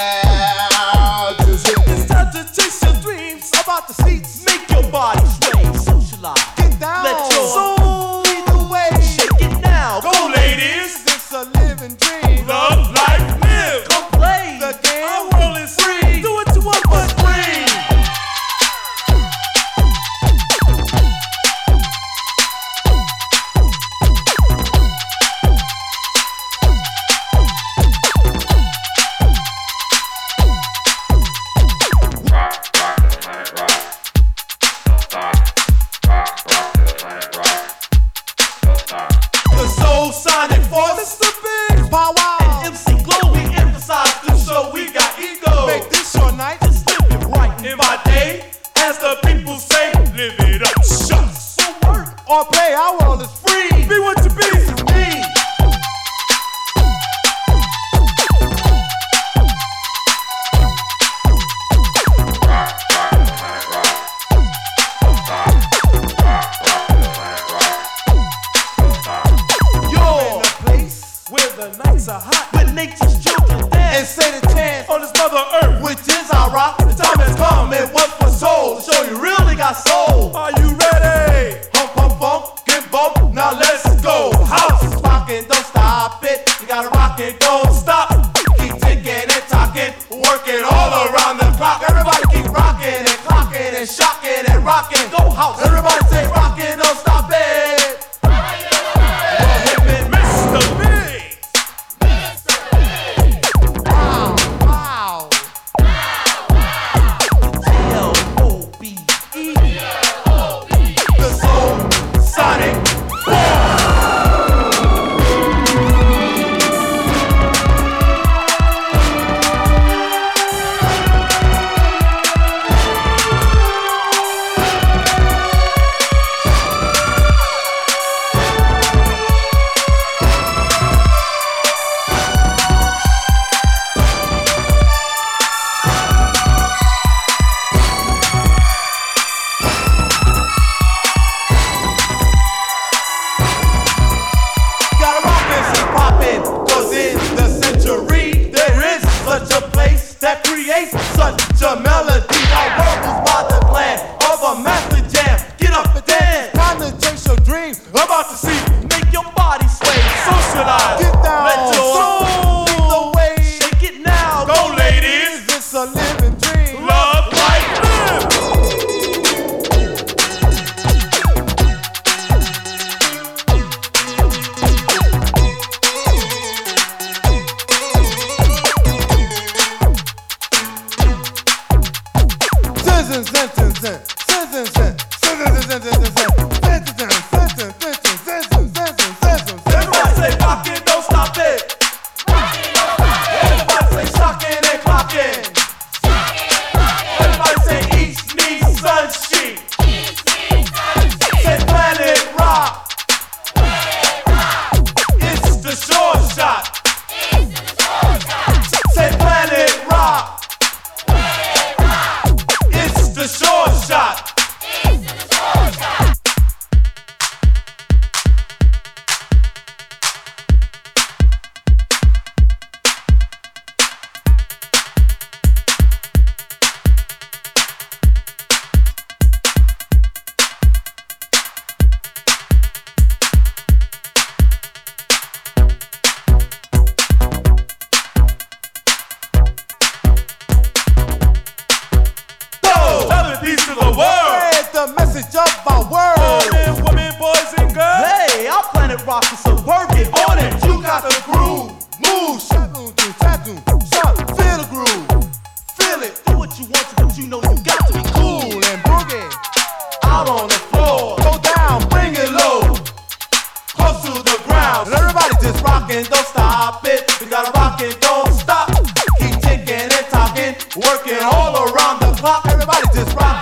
Just hit to chase your dreams. About the seats. Sonic force. Mr. Big Power. MC Globe, we emphasize the show. We got ego. Make this your night. Just live it right In my day, as the people say, live it up. Shucks. for work. Or play. Our world is free. Be what the nights are hot. Where nature's children and say the chance. On this mother earth. Which is our rock. The time has come. And what for soul? To show you really got soul. Are you ready? Hump, hump, bump, get bump. Now let's go. House is rocking, don't stop it. You gotta rock it, don't stop. Keep ticking and talking, working all creates. hands, then our planet so work it on it. You got the groove. Move, shadow, do, tattoo, shot, feel the groove. Feel it, Do what you want to, but you know you got to be cool and boogie. Out on the floor. Go down, bring it low. Close to the ground. And everybody just rockin', don't stop it. We gotta rock it, don't stop. Keep ticking and talking, working all around the clock. Everybody just rockin',